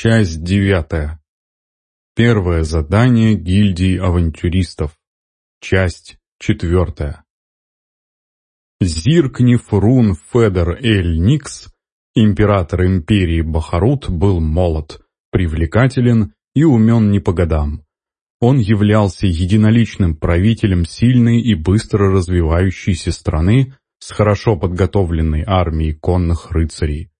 Часть девятая. Первое задание гильдии авантюристов. Часть четвертая. Зиркнев Рун Федор Эль Никс, император империи Бахарут, был молод, привлекателен и умен не по годам. Он являлся единоличным правителем сильной и быстро развивающейся страны с хорошо подготовленной армией конных рыцарей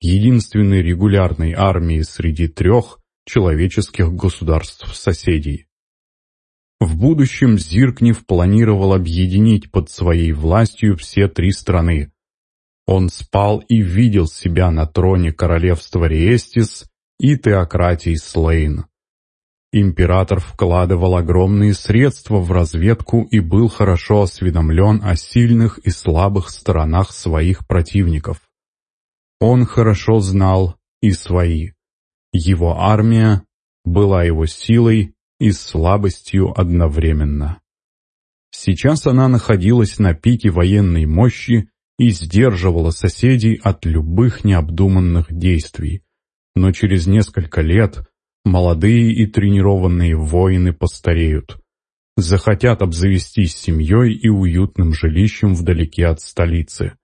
единственной регулярной армии среди трех человеческих государств-соседей. В будущем Зиркнев планировал объединить под своей властью все три страны. Он спал и видел себя на троне королевства Риестис и теократии Слейн. Император вкладывал огромные средства в разведку и был хорошо осведомлен о сильных и слабых сторонах своих противников. Он хорошо знал и свои. Его армия была его силой и слабостью одновременно. Сейчас она находилась на пике военной мощи и сдерживала соседей от любых необдуманных действий. Но через несколько лет молодые и тренированные воины постареют. Захотят обзавестись семьей и уютным жилищем вдалеке от столицы.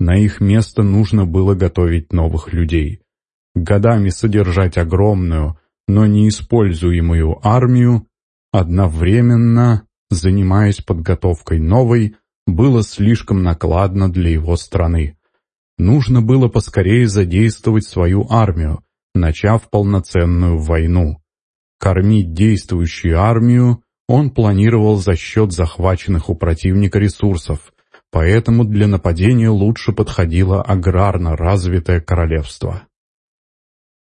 На их место нужно было готовить новых людей. Годами содержать огромную, но неиспользуемую армию, одновременно занимаясь подготовкой новой, было слишком накладно для его страны. Нужно было поскорее задействовать свою армию, начав полноценную войну. Кормить действующую армию он планировал за счет захваченных у противника ресурсов, поэтому для нападения лучше подходило аграрно развитое королевство.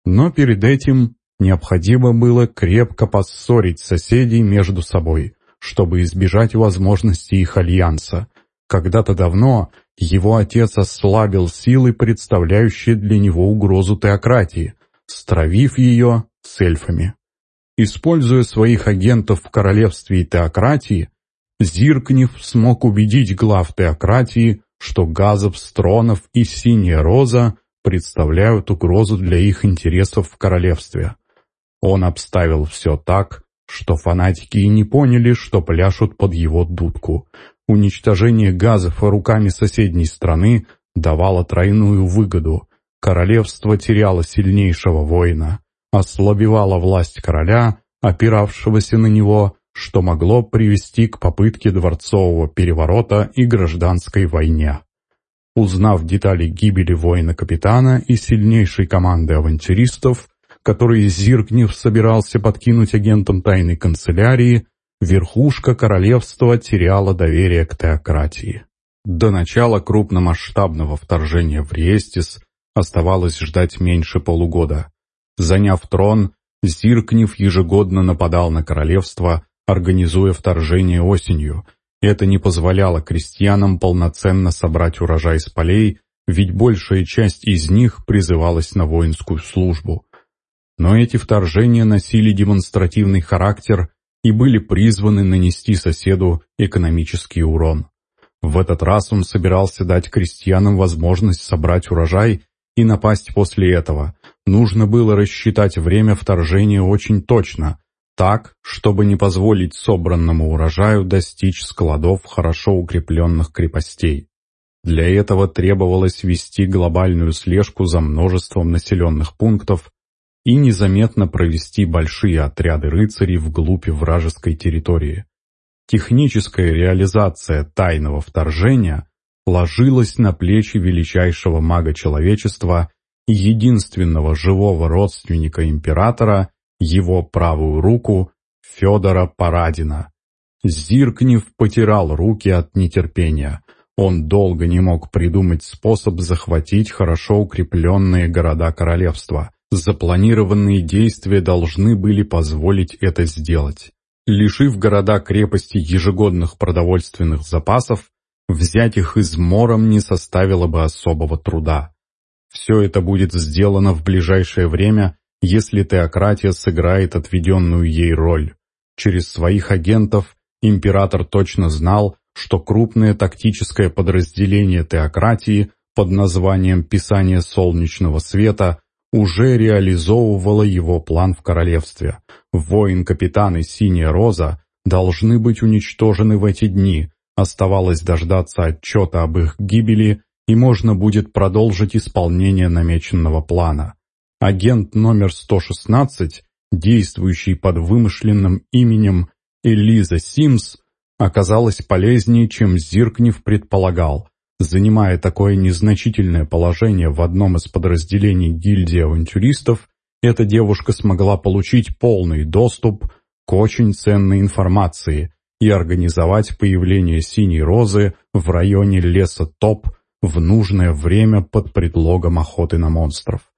Но перед этим необходимо было крепко поссорить соседей между собой, чтобы избежать возможности их альянса. Когда-то давно его отец ослабил силы, представляющие для него угрозу теократии, стравив ее с эльфами. Используя своих агентов в королевстве и теократии, Зиркнев смог убедить глав теократии, что Газов, Стронов и Синяя Роза представляют угрозу для их интересов в королевстве. Он обставил все так, что фанатики и не поняли, что пляшут под его дудку. Уничтожение газов руками соседней страны давало тройную выгоду. Королевство теряло сильнейшего воина, ослабевала власть короля, опиравшегося на него, что могло привести к попытке дворцового переворота и гражданской войне. Узнав детали гибели воина-капитана и сильнейшей команды авантюристов, которые Зиргнев собирался подкинуть агентам тайной канцелярии, верхушка королевства теряла доверие к теократии. До начала крупномасштабного вторжения в Риестис оставалось ждать меньше полугода. Заняв трон, Зиркнев ежегодно нападал на королевство, организуя вторжение осенью. Это не позволяло крестьянам полноценно собрать урожай с полей, ведь большая часть из них призывалась на воинскую службу. Но эти вторжения носили демонстративный характер и были призваны нанести соседу экономический урон. В этот раз он собирался дать крестьянам возможность собрать урожай и напасть после этого. Нужно было рассчитать время вторжения очень точно, так, чтобы не позволить собранному урожаю достичь складов хорошо укрепленных крепостей. Для этого требовалось вести глобальную слежку за множеством населенных пунктов и незаметно провести большие отряды рыцарей вглубь вражеской территории. Техническая реализация тайного вторжения ложилась на плечи величайшего мага человечества и единственного живого родственника императора его правую руку Федора Парадина. Зиркнев потирал руки от нетерпения. Он долго не мог придумать способ захватить хорошо укрепленные города королевства. Запланированные действия должны были позволить это сделать. Лишив города-крепости ежегодных продовольственных запасов, взять их измором не составило бы особого труда. Все это будет сделано в ближайшее время если теократия сыграет отведенную ей роль. Через своих агентов император точно знал, что крупное тактическое подразделение теократии под названием «Писание солнечного света» уже реализовывала его план в королевстве. Воин-капитан и Синяя Роза должны быть уничтожены в эти дни. Оставалось дождаться отчета об их гибели, и можно будет продолжить исполнение намеченного плана. Агент номер 116, действующий под вымышленным именем Элиза Симс, оказалась полезнее, чем Зиркнев предполагал. Занимая такое незначительное положение в одном из подразделений гильдии авантюристов, эта девушка смогла получить полный доступ к очень ценной информации и организовать появление синей розы в районе леса Топ в нужное время под предлогом охоты на монстров.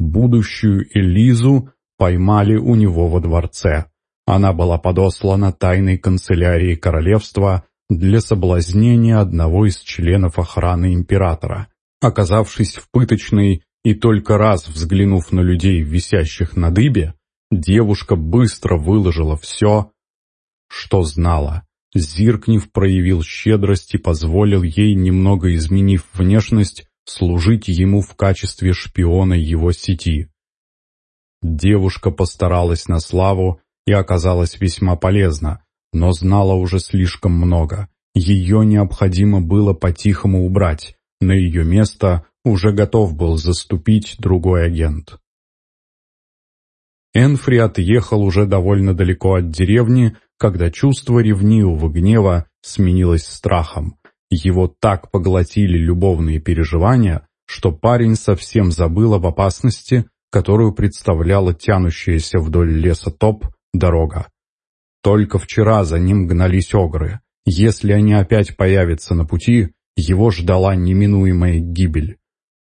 Будущую Элизу поймали у него во дворце. Она была подослана тайной канцелярии королевства для соблазнения одного из членов охраны императора. Оказавшись в пыточной и только раз взглянув на людей, висящих на дыбе, девушка быстро выложила все, что знала. Зиркнев проявил щедрость и позволил ей, немного изменив внешность, служить ему в качестве шпиона его сети. Девушка постаралась на славу и оказалась весьма полезна, но знала уже слишком много. Ее необходимо было по-тихому убрать. На ее место уже готов был заступить другой агент. Энфри отъехал уже довольно далеко от деревни, когда чувство ревнивого гнева сменилось страхом. Его так поглотили любовные переживания, что парень совсем забыл об опасности, которую представляла тянущаяся вдоль леса топ дорога. Только вчера за ним гнались огры. Если они опять появятся на пути, его ждала неминуемая гибель.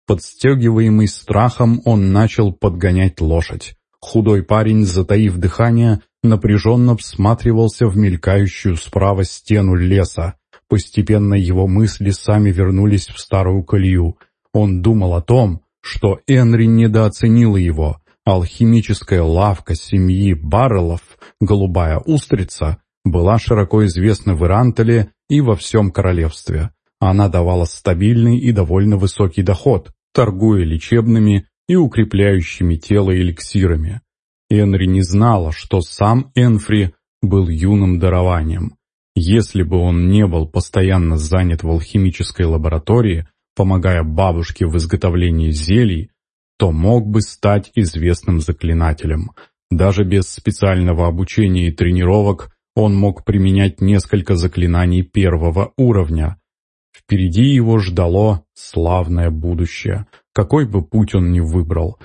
Подстегиваемый страхом, он начал подгонять лошадь. Худой парень, затаив дыхание, напряженно всматривался в мелькающую справа стену леса. Постепенно его мысли сами вернулись в старую колею. Он думал о том, что Энри недооценила его. Алхимическая лавка семьи Баррелов, голубая устрица, была широко известна в Ирантеле и во всем королевстве. Она давала стабильный и довольно высокий доход, торгуя лечебными и укрепляющими тело эликсирами. Энри не знала, что сам Энфри был юным дарованием. Если бы он не был постоянно занят в алхимической лаборатории, помогая бабушке в изготовлении зелий, то мог бы стать известным заклинателем. Даже без специального обучения и тренировок он мог применять несколько заклинаний первого уровня. Впереди его ждало славное будущее, какой бы путь он ни выбрал.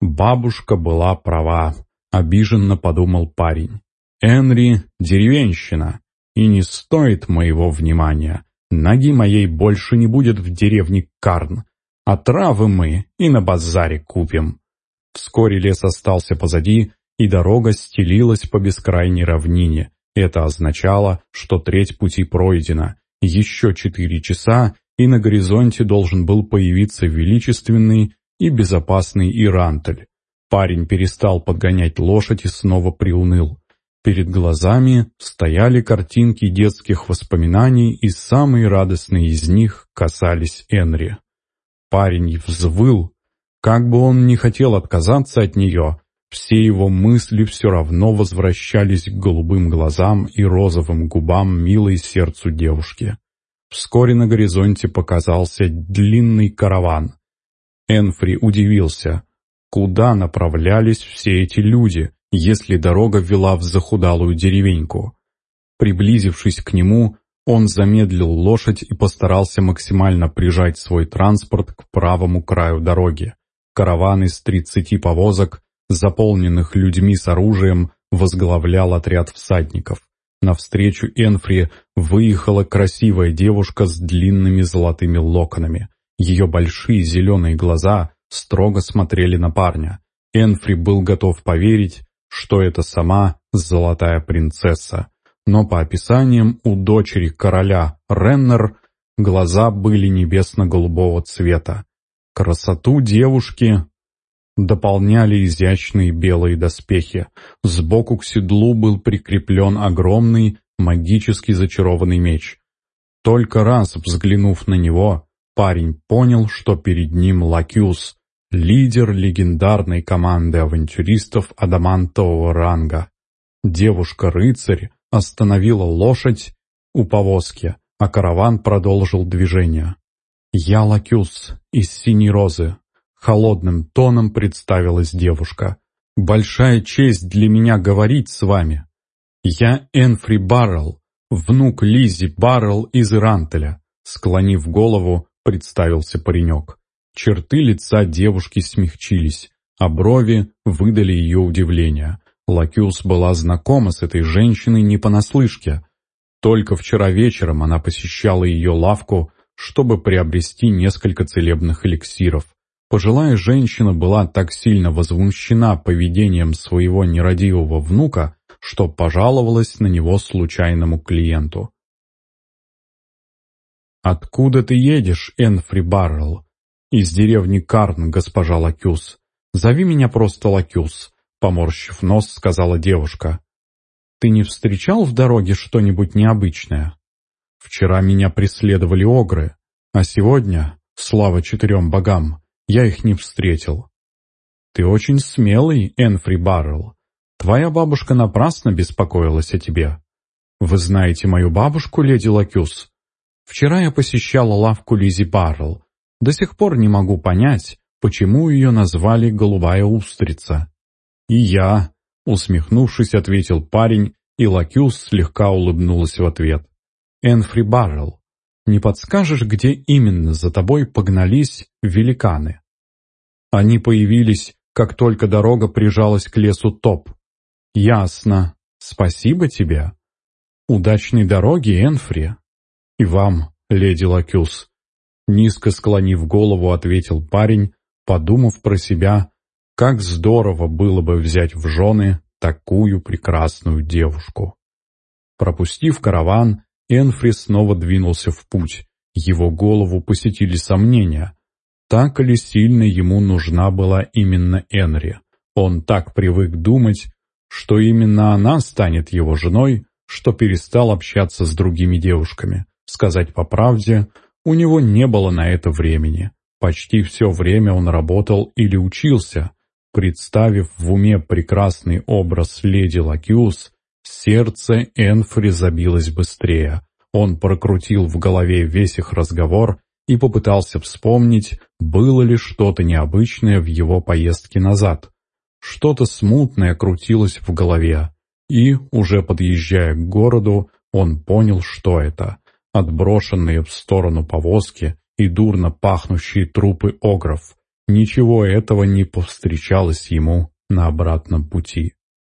Бабушка была права, обиженно подумал парень. Энри — деревенщина, и не стоит моего внимания. Ноги моей больше не будет в деревне Карн, а травы мы и на базаре купим. Вскоре лес остался позади, и дорога стелилась по бескрайней равнине. Это означало, что треть пути пройдена. Еще четыре часа, и на горизонте должен был появиться величественный и безопасный Ирантель. Парень перестал подгонять лошадь и снова приуныл. Перед глазами стояли картинки детских воспоминаний, и самые радостные из них касались Энри. Парень взвыл. Как бы он ни хотел отказаться от нее, все его мысли все равно возвращались к голубым глазам и розовым губам милой сердцу девушки. Вскоре на горизонте показался длинный караван. Энфри удивился, куда направлялись все эти люди, если дорога вела в захудалую деревеньку. Приблизившись к нему, он замедлил лошадь и постарался максимально прижать свой транспорт к правому краю дороги. Караван из тридцати повозок, заполненных людьми с оружием, возглавлял отряд всадников. Навстречу Энфри выехала красивая девушка с длинными золотыми локонами. Ее большие зеленые глаза строго смотрели на парня. Энфри был готов поверить, что это сама золотая принцесса. Но по описаниям у дочери короля Реннер глаза были небесно-голубого цвета. Красоту девушки дополняли изящные белые доспехи. Сбоку к седлу был прикреплен огромный, магически зачарованный меч. Только раз взглянув на него, парень понял, что перед ним Лакюс, лидер легендарной команды авантюристов адамантового ранга. Девушка-рыцарь остановила лошадь у повозки, а караван продолжил движение. «Я Лакюс из Синей Розы», — холодным тоном представилась девушка. «Большая честь для меня говорить с вами. Я Энфри Баррелл, внук Лизи Баррелл из Ирантеля», — склонив голову, представился паренек. Черты лица девушки смягчились, а брови выдали ее удивление. Лакюс была знакома с этой женщиной не понаслышке. Только вчера вечером она посещала ее лавку, чтобы приобрести несколько целебных эликсиров. Пожилая женщина была так сильно возмущена поведением своего нерадивого внука, что пожаловалась на него случайному клиенту. «Откуда ты едешь, Энфри Баррелл?» «Из деревни Карн, госпожа Лакюс. Зови меня просто Лакюс», — поморщив нос, сказала девушка. «Ты не встречал в дороге что-нибудь необычное? Вчера меня преследовали огры, а сегодня, слава четырем богам, я их не встретил». «Ты очень смелый, Энфри Баррелл. Твоя бабушка напрасно беспокоилась о тебе. Вы знаете мою бабушку, леди Лакюс? Вчера я посещала лавку Лизи Баррелл, до сих пор не могу понять, почему ее назвали «голубая устрица». «И я», — усмехнувшись, ответил парень, и Лакюс слегка улыбнулась в ответ. «Энфри Баррелл, не подскажешь, где именно за тобой погнались великаны?» Они появились, как только дорога прижалась к лесу Топ. «Ясно. Спасибо тебе. Удачной дороги, Энфри. И вам, леди Лакюс. Низко склонив голову, ответил парень, подумав про себя, как здорово было бы взять в жены такую прекрасную девушку. Пропустив караван, Энфри снова двинулся в путь. Его голову посетили сомнения. Так ли сильно ему нужна была именно Энри? Он так привык думать, что именно она станет его женой, что перестал общаться с другими девушками. Сказать по правде, у него не было на это времени. Почти все время он работал или учился. Представив в уме прекрасный образ леди Лакиус, сердце Энфри забилось быстрее. Он прокрутил в голове весь их разговор и попытался вспомнить, было ли что-то необычное в его поездке назад. Что-то смутное крутилось в голове, и, уже подъезжая к городу, он понял, что это отброшенные в сторону повозки и дурно пахнущие трупы огров. Ничего этого не повстречалось ему на обратном пути.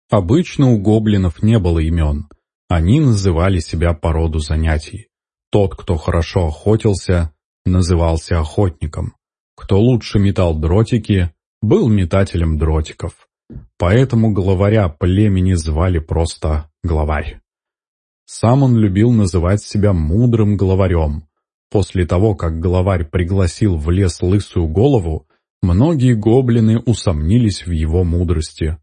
Обычно у гоблинов не было имен. Они называли себя по роду занятий. Тот, кто хорошо охотился, назывался охотником. Кто лучше метал дротики, был метателем дротиков. Поэтому главаря племени звали просто главарь. Сам он любил называть себя мудрым главарем. После того, как главарь пригласил в лес лысую голову, многие гоблины усомнились в его мудрости.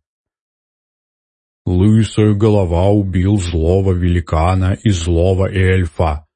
«Лысая голова убил злого великана и злого эльфа,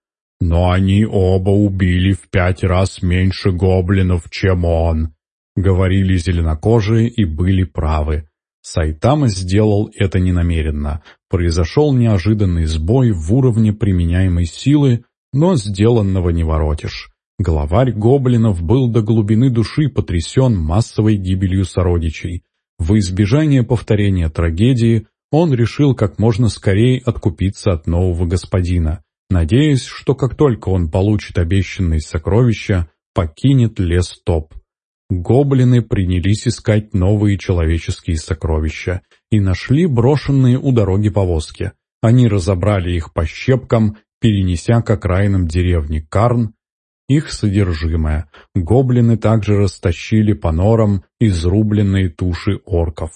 но они оба убили в пять раз меньше гоблинов, чем он», — говорили зеленокожие и были правы. Сайтама сделал это ненамеренно. Произошел неожиданный сбой в уровне применяемой силы, но сделанного не воротишь. Главарь гоблинов был до глубины души потрясен массовой гибелью сородичей. В избежание повторения трагедии он решил как можно скорее откупиться от нового господина, надеясь, что как только он получит обещанные сокровища, покинет лес топ. Гоблины принялись искать новые человеческие сокровища и нашли брошенные у дороги повозки. Они разобрали их по щепкам, перенеся к окраинам деревни Карн их содержимое. Гоблины также растащили по норам изрубленные туши орков.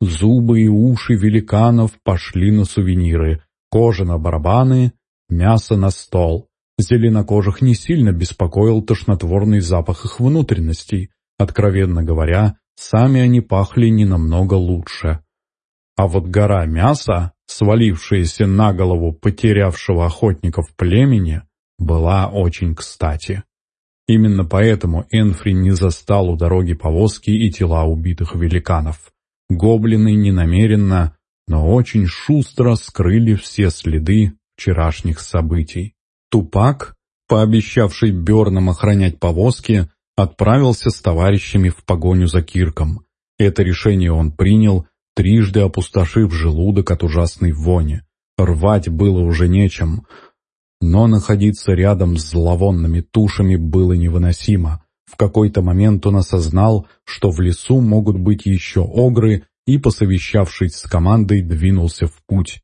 Зубы и уши великанов пошли на сувениры, кожа на барабаны, мясо на стол. Зеленокожих не сильно беспокоил тошнотворный запах их внутренностей. Откровенно говоря, сами они пахли не намного лучше. А вот гора мяса, свалившаяся на голову потерявшего охотников племени, была очень кстати. Именно поэтому Энфри не застал у дороги повозки и тела убитых великанов. Гоблины ненамеренно, но очень шустро скрыли все следы вчерашних событий. Тупак, пообещавший Бернам охранять повозки, отправился с товарищами в погоню за Кирком. Это решение он принял, трижды опустошив желудок от ужасной вони. Рвать было уже нечем, но находиться рядом с зловонными тушами было невыносимо. В какой-то момент он осознал, что в лесу могут быть еще огры, и, посовещавшись с командой, двинулся в путь.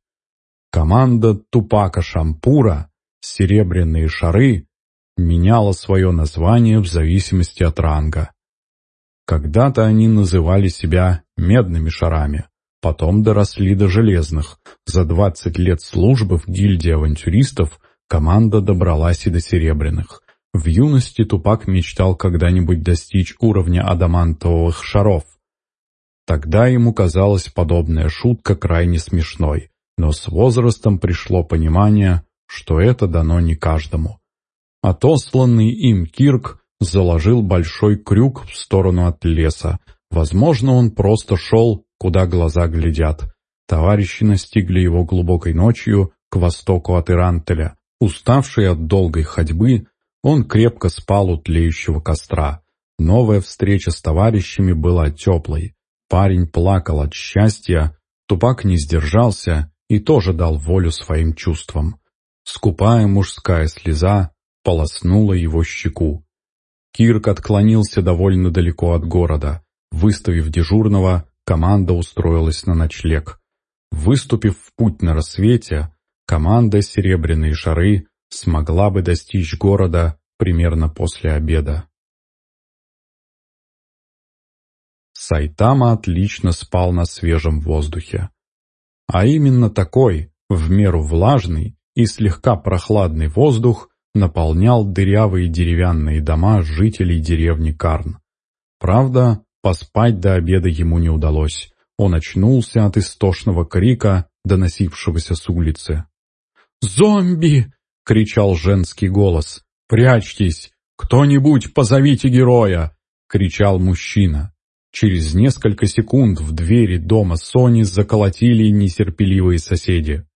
Команда Тупака Шампура «Серебряные шары» меняла свое название в зависимости от ранга. Когда-то они называли себя «медными шарами», потом доросли до железных. За 20 лет службы в гильдии авантюристов команда добралась и до серебряных. В юности Тупак мечтал когда-нибудь достичь уровня адамантовых шаров. Тогда ему казалась подобная шутка крайне смешной, но с возрастом пришло понимание, что это дано не каждому. Отосланный им Кирк заложил большой крюк в сторону от леса. Возможно, он просто шел, куда глаза глядят. Товарищи настигли его глубокой ночью к востоку от Ирантеля. Уставший от долгой ходьбы, он крепко спал у тлеющего костра. Новая встреча с товарищами была теплой. Парень плакал от счастья, Тупак не сдержался и тоже дал волю своим чувствам. Скупая мужская слеза полоснула его щеку. Кирк отклонился довольно далеко от города. Выставив дежурного, команда устроилась на ночлег. Выступив в путь на рассвете, команда «Серебряные шары» смогла бы достичь города примерно после обеда. Сайтама отлично спал на свежем воздухе. А именно такой, в меру влажный и слегка прохладный воздух наполнял дырявые деревянные дома жителей деревни Карн. Правда, поспать до обеда ему не удалось. Он очнулся от истошного крика, доносившегося с улицы. «Зомби!» — кричал женский голос. «Прячьтесь! Кто-нибудь позовите героя!» — кричал мужчина. Через несколько секунд в двери дома Сони заколотили нетерпеливые соседи.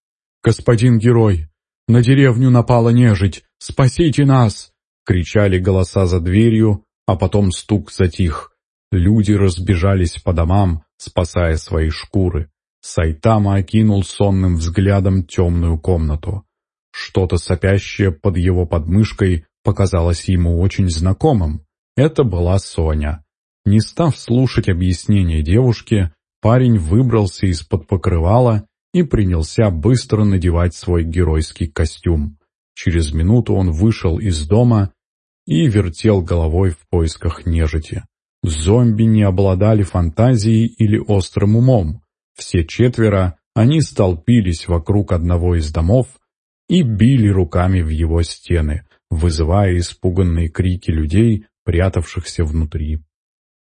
«Господин герой, на деревню напала нежить! Спасите нас!» — кричали голоса за дверью, а потом стук затих. Люди разбежались по домам, спасая свои шкуры. Сайтама окинул сонным взглядом темную комнату. Что-то сопящее под его подмышкой показалось ему очень знакомым. Это была Соня. Не став слушать объяснения девушки, парень выбрался из-под покрывала и принялся быстро надевать свой геройский костюм. Через минуту он вышел из дома и вертел головой в поисках нежити. Зомби не обладали фантазией или острым умом. Все четверо они столпились вокруг одного из домов и били руками в его стены, вызывая испуганные крики людей, прятавшихся внутри.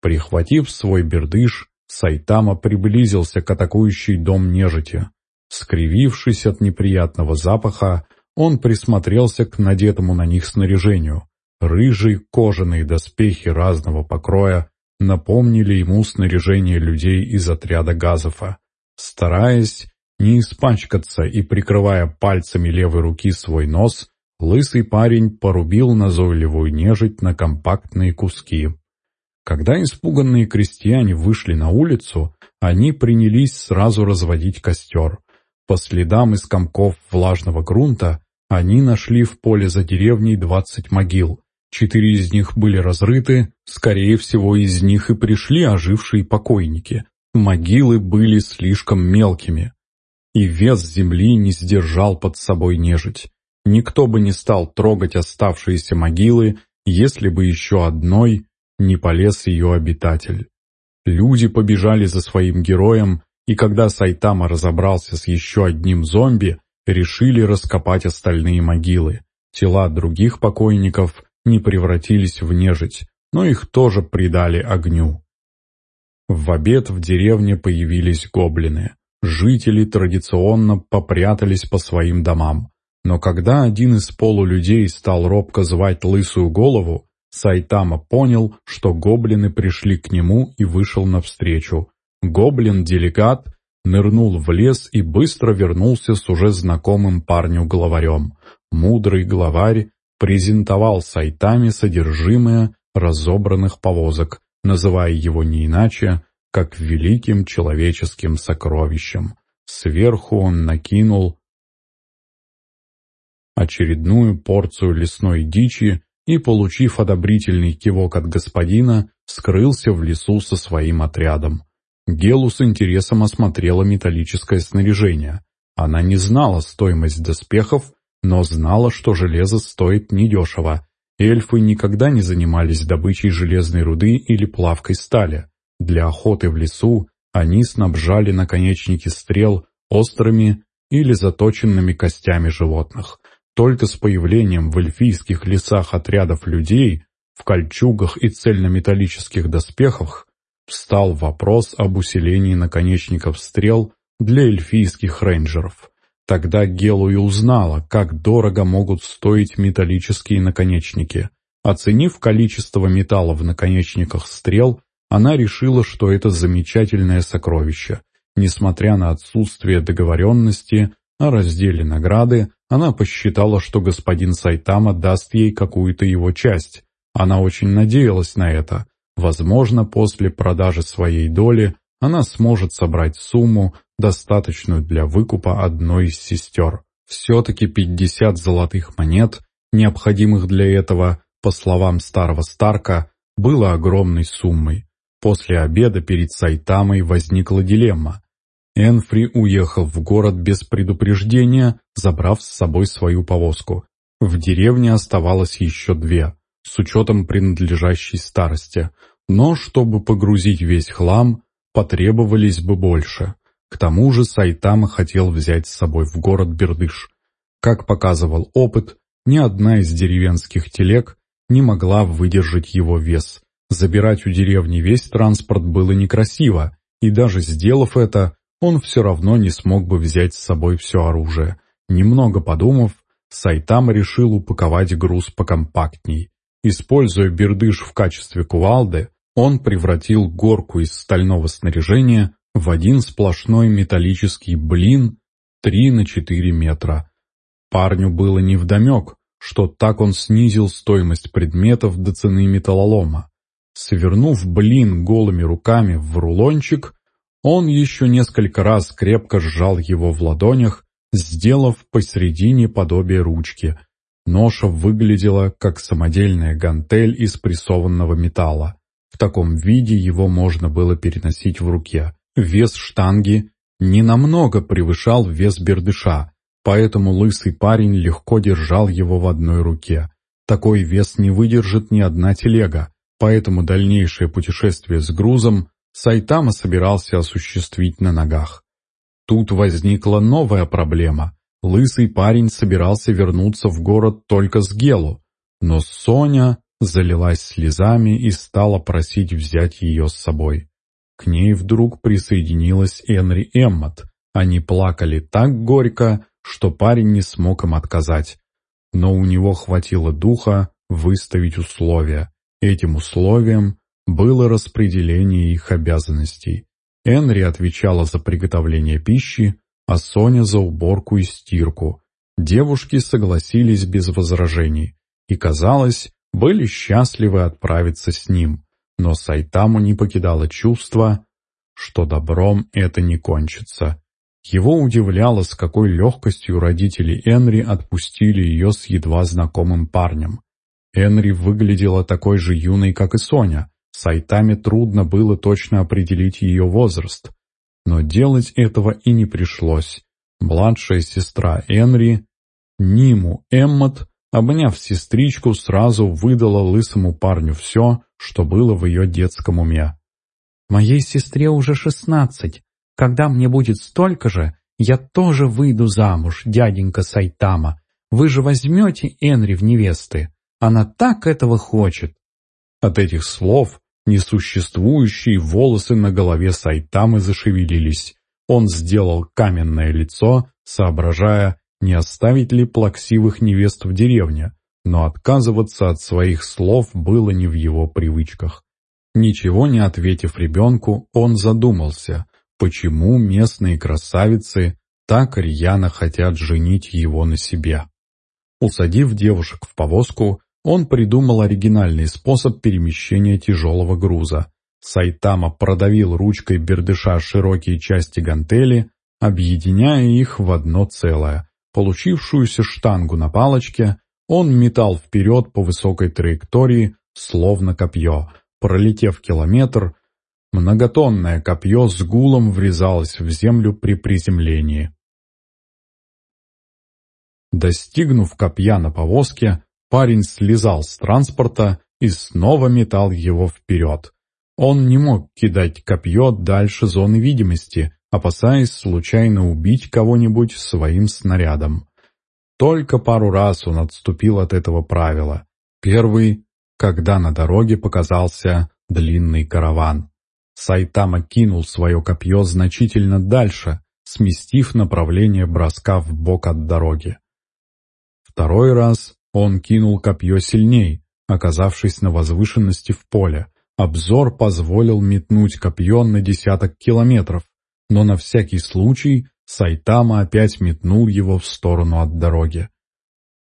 Прихватив свой бердыш, Сайтама приблизился к атакующей дом нежити. Скривившись от неприятного запаха, он присмотрелся к надетому на них снаряжению. Рыжие кожаные доспехи разного покроя напомнили ему снаряжение людей из отряда Газофа. Стараясь не испачкаться и прикрывая пальцами левой руки свой нос, лысый парень порубил назойливую нежить на компактные куски. Когда испуганные крестьяне вышли на улицу, они принялись сразу разводить костер. По следам из комков влажного грунта они нашли в поле за деревней двадцать могил. Четыре из них были разрыты, скорее всего, из них и пришли ожившие покойники. Могилы были слишком мелкими, и вес земли не сдержал под собой нежить. Никто бы не стал трогать оставшиеся могилы, если бы еще одной не полез ее обитатель. Люди побежали за своим героем, и когда Сайтама разобрался с еще одним зомби, решили раскопать остальные могилы. Тела других покойников не превратились в нежить, но их тоже придали огню. В обед в деревне появились гоблины. Жители традиционно попрятались по своим домам. Но когда один из полулюдей стал робко звать лысую голову, Сайтама понял, что гоблины пришли к нему и вышел навстречу. Гоблин-делегат нырнул в лес и быстро вернулся с уже знакомым парню-главарем. Мудрый главарь презентовал Сайтаме содержимое разобранных повозок, называя его не иначе, как великим человеческим сокровищем. Сверху он накинул очередную порцию лесной дичи и, получив одобрительный кивок от господина, скрылся в лесу со своим отрядом. Гелу с интересом осмотрела металлическое снаряжение. Она не знала стоимость доспехов, но знала, что железо стоит недешево. Эльфы никогда не занимались добычей железной руды или плавкой стали. Для охоты в лесу они снабжали наконечники стрел острыми или заточенными костями животных. Только с появлением в эльфийских лесах отрядов людей в кольчугах и цельнометаллических доспехах встал вопрос об усилении наконечников стрел для эльфийских рейнджеров. Тогда Гелу и узнала, как дорого могут стоить металлические наконечники. Оценив количество металла в наконечниках стрел, она решила, что это замечательное сокровище. Несмотря на отсутствие договоренности о разделе награды, она посчитала, что господин Сайтама даст ей какую-то его часть. Она очень надеялась на это. Возможно, после продажи своей доли она сможет собрать сумму, достаточную для выкупа одной из сестер. Все-таки 50 золотых монет, необходимых для этого, по словам старого Старка, было огромной суммой. После обеда перед Сайтамой возникла дилемма. Энфри уехал в город без предупреждения, забрав с собой свою повозку. В деревне оставалось еще две, с учетом принадлежащей старости. Но чтобы погрузить весь хлам, потребовались бы больше. К тому же Сайтама хотел взять с собой в город Бердыш. Как показывал опыт, ни одна из деревенских телег не могла выдержать его вес. Забирать у деревни весь транспорт было некрасиво, и даже сделав это, он все равно не смог бы взять с собой все оружие. Немного подумав, Сайтама решил упаковать груз покомпактней. Используя бердыш в качестве кувалды, он превратил горку из стального снаряжения в один сплошной металлический блин 3 на 4 метра. Парню было невдомек, что так он снизил стоимость предметов до цены металлолома. Свернув блин голыми руками в рулончик, он еще несколько раз крепко сжал его в ладонях, сделав посередине подобие ручки. Ноша выглядела как самодельная гантель из прессованного металла. В таком виде его можно было переносить в руке. Вес штанги ненамного превышал вес бердыша, поэтому лысый парень легко держал его в одной руке. Такой вес не выдержит ни одна телега, поэтому дальнейшее путешествие с грузом Сайтама собирался осуществить на ногах. Тут возникла новая проблема. Лысый парень собирался вернуться в город только с Гелу, но Соня залилась слезами и стала просить взять ее с собой. К ней вдруг присоединилась Энри Эммот. Они плакали так горько, что парень не смог им отказать. Но у него хватило духа выставить условия. Этим условием было распределение их обязанностей. Энри отвечала за приготовление пищи, а Соня за уборку и стирку. Девушки согласились без возражений, и, казалось, были счастливы отправиться с ним, но Сайтаму не покидало чувство, что добром это не кончится. Его удивляло, с какой легкостью родители Энри отпустили ее с едва знакомым парнем. Энри выглядела такой же юной, как и Соня. Сайтаме трудно было точно определить ее возраст. Но делать этого и не пришлось. Младшая сестра Энри, Ниму Эммот, Обняв сестричку, сразу выдала лысому парню все, что было в ее детском уме. «Моей сестре уже шестнадцать. Когда мне будет столько же, я тоже выйду замуж, дяденька Сайтама. Вы же возьмете Энри в невесты. Она так этого хочет». От этих слов несуществующие волосы на голове Сайтамы зашевелились. Он сделал каменное лицо, соображая, не оставить ли плаксивых невест в деревне, но отказываться от своих слов было не в его привычках. Ничего не ответив ребенку, он задумался, почему местные красавицы так рьяно хотят женить его на себе. Усадив девушек в повозку, он придумал оригинальный способ перемещения тяжелого груза. Сайтама продавил ручкой бердыша широкие части гантели, объединяя их в одно целое. Получившуюся штангу на палочке он метал вперед по высокой траектории, словно копье. Пролетев километр, многотонное копье с гулом врезалось в землю при приземлении. Достигнув копья на повозке, парень слезал с транспорта и снова метал его вперед. Он не мог кидать копье дальше зоны видимости, опасаясь случайно убить кого-нибудь своим снарядом. Только пару раз он отступил от этого правила. Первый, когда на дороге показался длинный караван. Сайтама кинул свое копье значительно дальше, сместив направление броска в бок от дороги. Второй раз он кинул копье сильней, оказавшись на возвышенности в поле. Обзор позволил метнуть копье на десяток километров, но на всякий случай Сайтама опять метнул его в сторону от дороги.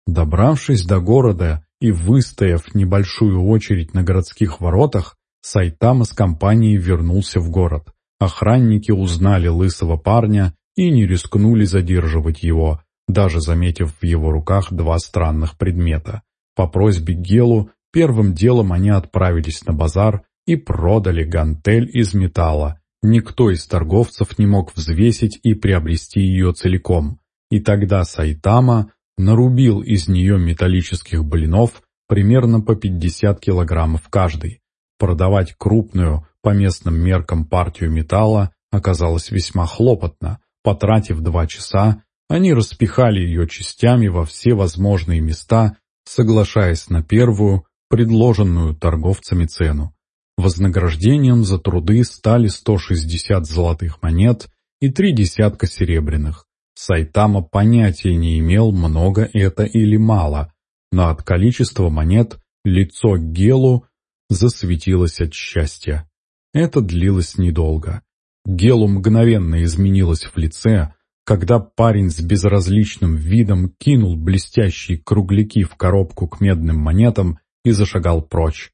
Добравшись до города и выстояв небольшую очередь на городских воротах, Сайтама с компанией вернулся в город. Охранники узнали лысого парня и не рискнули задерживать его, даже заметив в его руках два странных предмета. По просьбе Гелу первым делом они отправились на базар и продали гантель из металла. Никто из торговцев не мог взвесить и приобрести ее целиком. И тогда Сайтама нарубил из нее металлических блинов примерно по 50 килограммов каждый. Продавать крупную, по местным меркам, партию металла оказалось весьма хлопотно. Потратив два часа, они распихали ее частями во все возможные места, соглашаясь на первую, предложенную торговцами цену. Вознаграждением за труды стали 160 золотых монет и три десятка серебряных. Сайтама понятия не имел, много это или мало, но от количества монет лицо Гелу засветилось от счастья. Это длилось недолго. Гелу мгновенно изменилось в лице, когда парень с безразличным видом кинул блестящие кругляки в коробку к медным монетам и зашагал прочь.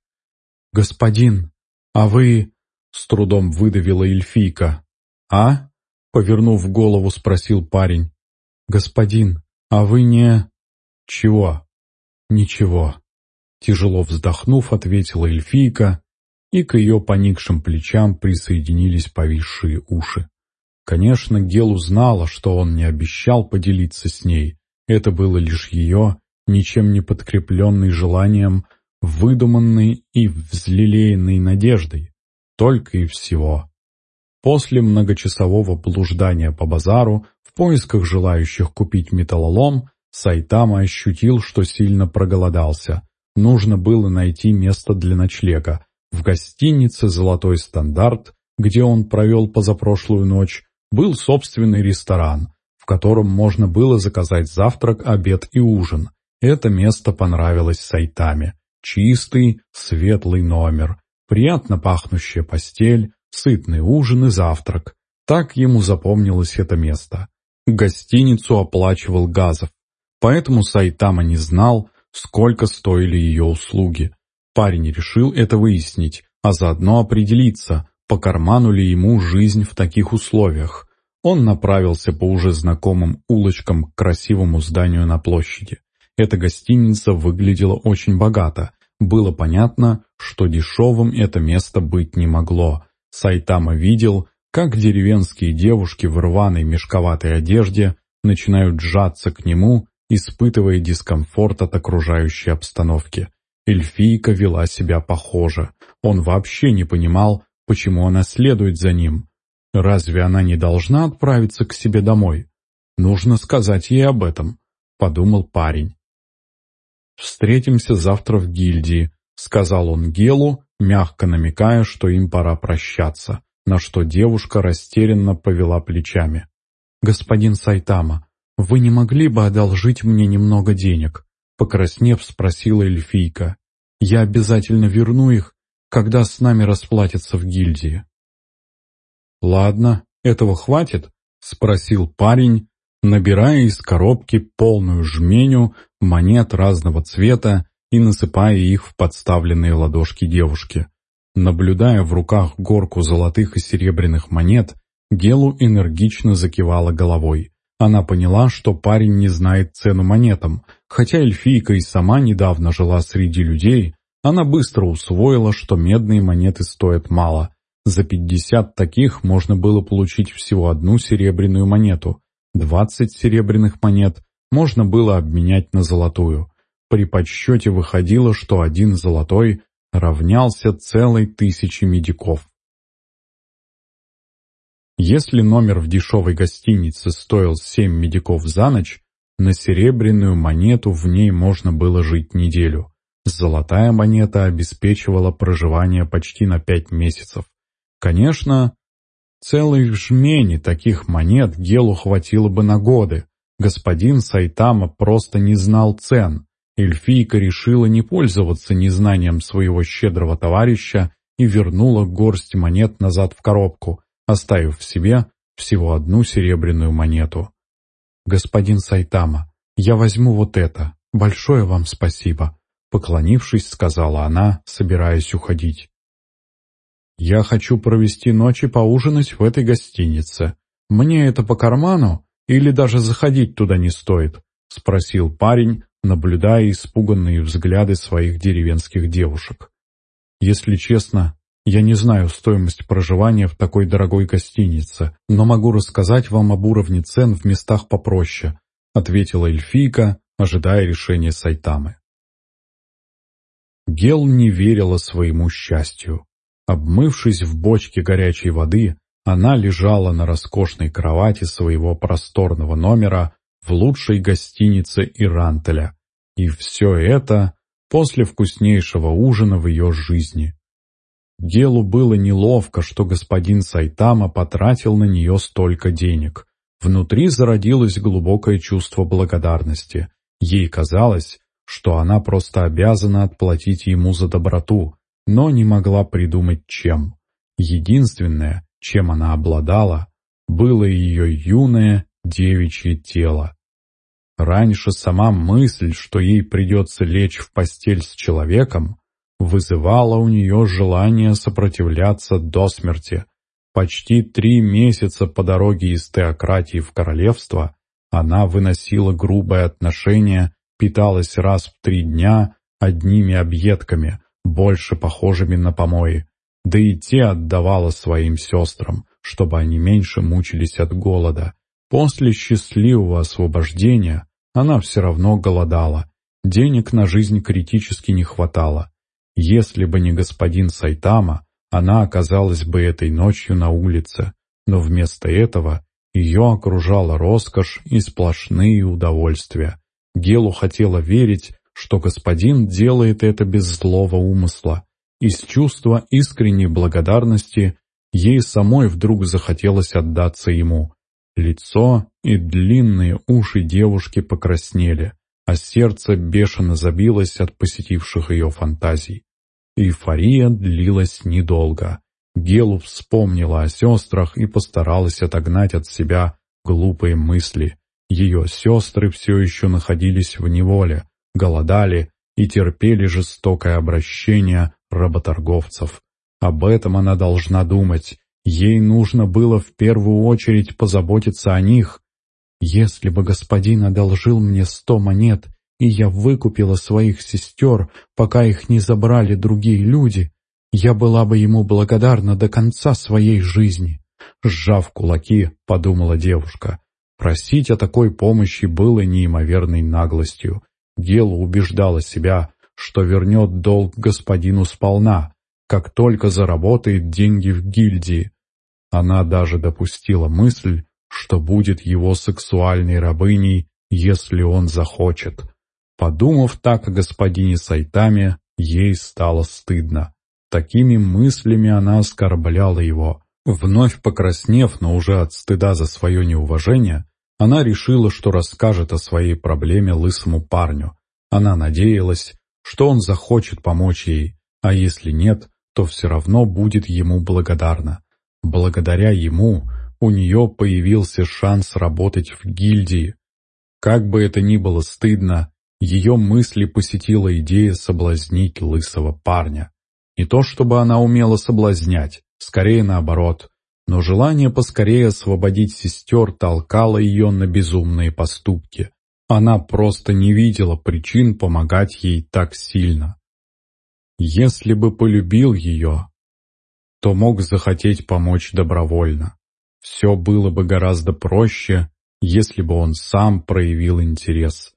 «Господин, а вы...» — с трудом выдавила эльфийка. «А?» — повернув голову, спросил парень. «Господин, а вы не...» «Чего?» «Ничего». Тяжело вздохнув, ответила эльфийка, и к ее поникшим плечам присоединились повисшие уши. Конечно, Гел узнала, что он не обещал поделиться с ней. Это было лишь ее, ничем не подкрепленной желанием, выдуманной и взлелеянной надеждой. Только и всего. После многочасового блуждания по базару в поисках желающих купить металлолом, Сайтама ощутил, что сильно проголодался. Нужно было найти место для ночлега. В гостинице «Золотой стандарт», где он провел позапрошлую ночь, был собственный ресторан, в котором можно было заказать завтрак, обед и ужин. Это место понравилось Сайтаме. Чистый, светлый номер, приятно пахнущая постель, сытный ужин и завтрак. Так ему запомнилось это место. Гостиницу оплачивал Газов, поэтому Сайтама не знал, сколько стоили ее услуги. Парень решил это выяснить, а заодно определиться, по карману ли ему жизнь в таких условиях. Он направился по уже знакомым улочкам к красивому зданию на площади. Эта гостиница выглядела очень богато. Было понятно, что дешевым это место быть не могло. Сайтама видел, как деревенские девушки в рваной мешковатой одежде начинают сжаться к нему, испытывая дискомфорт от окружающей обстановки. Эльфийка вела себя похоже. Он вообще не понимал, почему она следует за ним. Разве она не должна отправиться к себе домой? Нужно сказать ей об этом, подумал парень. «Встретимся завтра в гильдии», — сказал он Гелу, мягко намекая, что им пора прощаться, на что девушка растерянно повела плечами. «Господин Сайтама, вы не могли бы одолжить мне немного денег? Покраснев, спросила эльфийка. «Я обязательно верну их, когда с нами расплатятся в гильдии». «Ладно, этого хватит?» — спросил парень, набирая из коробки полную жменю монет разного цвета и насыпая их в подставленные ладошки девушки. Наблюдая в руках горку золотых и серебряных монет, Гелу энергично закивала головой. Она поняла, что парень не знает цену монетам, хотя эльфийка и сама недавно жила среди людей, она быстро усвоила, что медные монеты стоят мало. За пятьдесят таких можно было получить всего одну серебряную монету, двадцать серебряных монет можно было обменять на золотую. При подсчете выходило, что один золотой равнялся целой тысяче медиков. Если номер в дешевой гостинице стоил семь медиков за ночь, на серебряную монету в ней можно было жить неделю. Золотая монета обеспечивала проживание почти на пять месяцев. Конечно, целой жмени таких монет Гелу хватило бы на годы. Господин Сайтама просто не знал цен. Эльфийка решила не пользоваться незнанием своего щедрого товарища и вернула горсть монет назад в коробку, оставив в себе всего одну серебряную монету. «Господин Сайтама, я возьму вот это. Большое вам спасибо», — поклонившись, сказала она, собираясь уходить. «Я хочу провести ночь и поужинать в этой гостинице. Мне это по карману или даже заходить туда не стоит?» — спросил парень, наблюдая испуганные взгляды своих деревенских девушек. «Если честно, я не знаю стоимость проживания в такой дорогой гостинице, но могу рассказать вам об уровне цен в местах попроще», ответила эльфийка, ожидая решения Сайтамы. Гел не верила своему счастью. Обмывшись в бочке горячей воды, она лежала на роскошной кровати своего просторного номера в лучшей гостинице Ирантеля. И все это после вкуснейшего ужина в ее жизни. Гелу было неловко, что господин Сайтама потратил на нее столько денег. Внутри зародилось глубокое чувство благодарности. Ей казалось, что она просто обязана отплатить ему за доброту, но не могла придумать чем. Единственное, чем она обладала, было ее юное девичье тело. Раньше сама мысль, что ей придется лечь в постель с человеком, вызывало у нее желание сопротивляться до смерти. Почти три месяца по дороге из теократии в королевство она выносила грубое отношение, питалась раз в три дня одними объедками, больше похожими на помои, да и те отдавала своим сестрам, чтобы они меньше мучились от голода. После счастливого освобождения она все равно голодала, денег на жизнь критически не хватало. Если бы не господин Сайтама, она оказалась бы этой ночью на улице, но вместо этого ее окружала роскошь и сплошные удовольствия. Гелу хотела верить, что господин делает это без злого умысла. Из чувства искренней благодарности ей самой вдруг захотелось отдаться ему. Лицо и длинные уши девушки покраснели а сердце бешено забилось от посетивших ее фантазий. Эйфория длилась недолго. Гелу вспомнила о сестрах и постаралась отогнать от себя глупые мысли. Ее сестры все еще находились в неволе, голодали и терпели жестокое обращение работорговцев. Об этом она должна думать. Ей нужно было в первую очередь позаботиться о них, если бы господин одолжил мне сто монет, и я выкупила своих сестер, пока их не забрали другие люди, я была бы ему благодарна до конца своей жизни. Сжав кулаки, подумала девушка. Просить о такой помощи было неимоверной наглостью. Гела убеждала себя, что вернет долг господину сполна, как только заработает деньги в гильдии. Она даже допустила мысль, что будет его сексуальной рабыней, если он захочет. Подумав так о господине Сайтаме, ей стало стыдно. Такими мыслями она оскорбляла его. Вновь покраснев, но уже от стыда за свое неуважение, она решила, что расскажет о своей проблеме лысому парню. Она надеялась, что он захочет помочь ей, а если нет, то все равно будет ему благодарна. Благодаря ему у нее появился шанс работать в гильдии. Как бы это ни было стыдно, ее мысли посетила идея соблазнить лысого парня. Не то чтобы она умела соблазнять, скорее наоборот, но желание поскорее освободить сестер толкало ее на безумные поступки. Она просто не видела причин помогать ей так сильно. Если бы полюбил ее, то мог захотеть помочь добровольно. Все было бы гораздо проще, если бы он сам проявил интерес.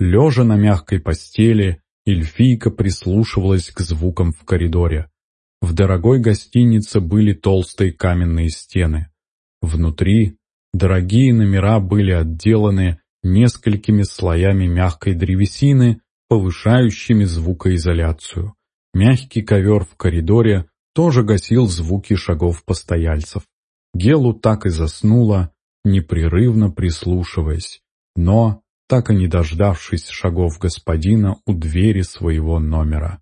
Лежа на мягкой постели, эльфийка прислушивалась к звукам в коридоре. В дорогой гостинице были толстые каменные стены. Внутри дорогие номера были отделаны несколькими слоями мягкой древесины, повышающими звукоизоляцию. Мягкий ковер в коридоре тоже гасил звуки шагов постояльцев. Гелу так и заснула, непрерывно прислушиваясь, но так и не дождавшись шагов господина у двери своего номера.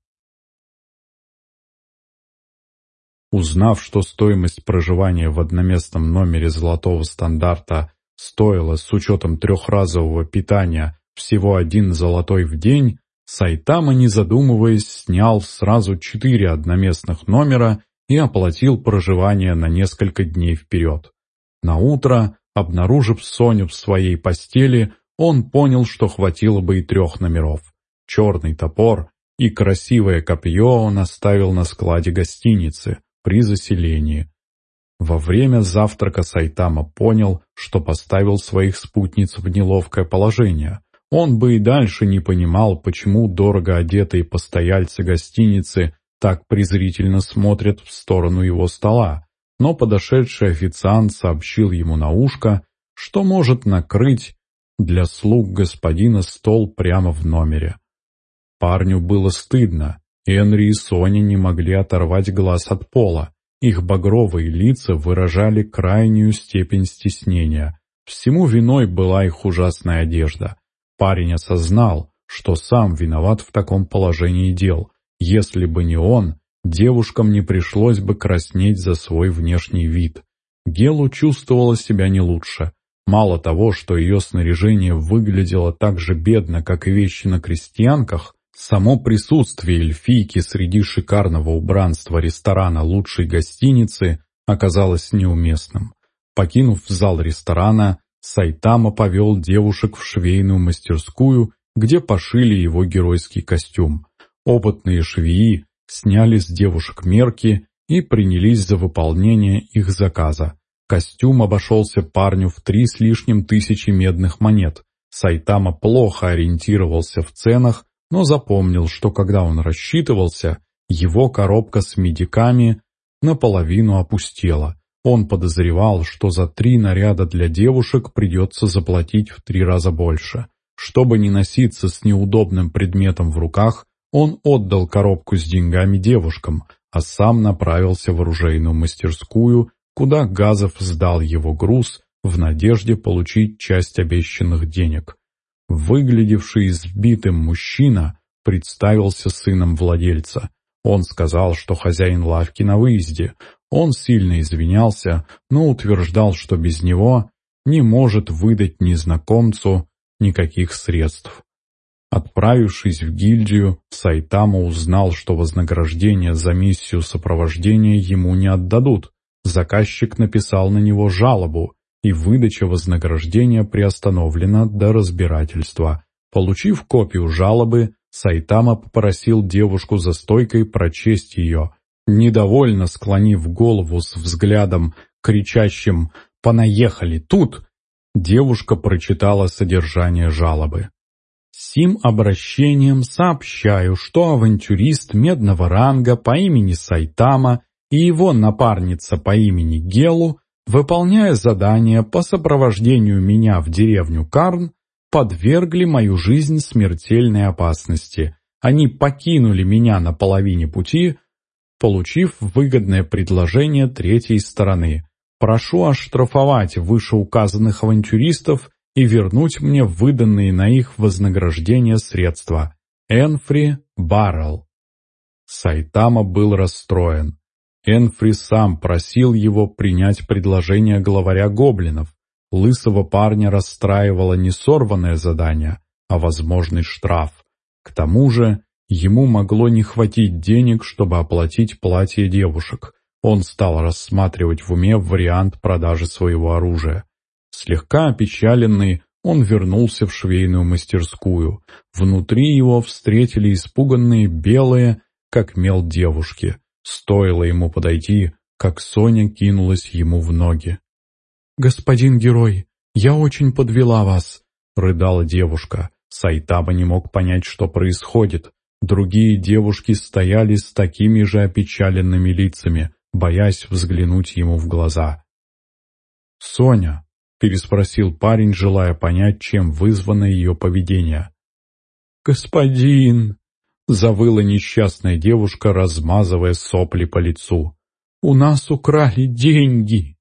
Узнав, что стоимость проживания в одноместном номере золотого стандарта стоила с учетом трехразового питания всего один золотой в день, Сайтама, не задумываясь, снял сразу четыре одноместных номера и оплатил проживание на несколько дней вперед. На утро, обнаружив Соню в своей постели, он понял, что хватило бы и трех номеров. Черный топор и красивое копье он оставил на складе гостиницы при заселении. Во время завтрака Сайтама понял, что поставил своих спутниц в неловкое положение. Он бы и дальше не понимал, почему дорого одетые постояльцы гостиницы так презрительно смотрят в сторону его стола, но подошедший официант сообщил ему на ушко, что может накрыть для слуг господина стол прямо в номере. Парню было стыдно, Энри и Соня не могли оторвать глаз от пола. Их багровые лица выражали крайнюю степень стеснения. Всему виной была их ужасная одежда. Парень осознал, что сам виноват в таком положении дел. Если бы не он, девушкам не пришлось бы краснеть за свой внешний вид. Гелу чувствовала себя не лучше. Мало того, что ее снаряжение выглядело так же бедно, как и вещи на крестьянках, само присутствие эльфийки среди шикарного убранства ресторана лучшей гостиницы оказалось неуместным. Покинув зал ресторана, Сайтама повел девушек в швейную мастерскую, где пошили его геройский костюм. Опытные швеи сняли с девушек мерки и принялись за выполнение их заказа. Костюм обошелся парню в три с лишним тысячи медных монет. Сайтама плохо ориентировался в ценах, но запомнил, что когда он рассчитывался, его коробка с медиками наполовину опустела. Он подозревал, что за три наряда для девушек придется заплатить в три раза больше. Чтобы не носиться с неудобным предметом в руках, он отдал коробку с деньгами девушкам, а сам направился в оружейную мастерскую, куда Газов сдал его груз в надежде получить часть обещанных денег. Выглядевший избитым мужчина представился сыном владельца. Он сказал, что хозяин лавки на выезде. Он сильно извинялся, но утверждал, что без него не может выдать незнакомцу никаких средств. Отправившись в гильдию, Сайтама узнал, что вознаграждение за миссию сопровождения ему не отдадут. Заказчик написал на него жалобу, и выдача вознаграждения приостановлена до разбирательства. Получив копию жалобы, Сайтама попросил девушку за стойкой прочесть ее. Недовольно склонив голову с взглядом, кричащим «Понаехали тут!», девушка прочитала содержание жалобы. Сим обращением сообщаю, что авантюрист медного ранга по имени Сайтама и его напарница по имени Гелу выполняя задание по сопровождению меня в деревню Карн, подвергли мою жизнь смертельной опасности. Они покинули меня на половине пути, получив выгодное предложение третьей стороны. Прошу оштрафовать вышеуказанных авантюристов и вернуть мне выданные на их вознаграждение средства. Энфри Баррелл. Сайтама был расстроен. Энфри сам просил его принять предложение главаря гоблинов. Лысого парня расстраивало не сорванное задание, а возможный штраф. К тому же ему могло не хватить денег, чтобы оплатить платье девушек. Он стал рассматривать в уме вариант продажи своего оружия. Слегка опечаленный, он вернулся в швейную мастерскую. Внутри его встретили испуганные белые, как мел девушки. Стоило ему подойти, как Соня кинулась ему в ноги. «Господин герой, я очень подвела вас», — рыдала девушка. Сайтаба не мог понять, что происходит. Другие девушки стояли с такими же опечаленными лицами, боясь взглянуть ему в глаза. «Соня», — переспросил парень, желая понять, чем вызвано ее поведение. «Господин!» — завыла несчастная девушка, размазывая сопли по лицу. «У нас украли деньги!»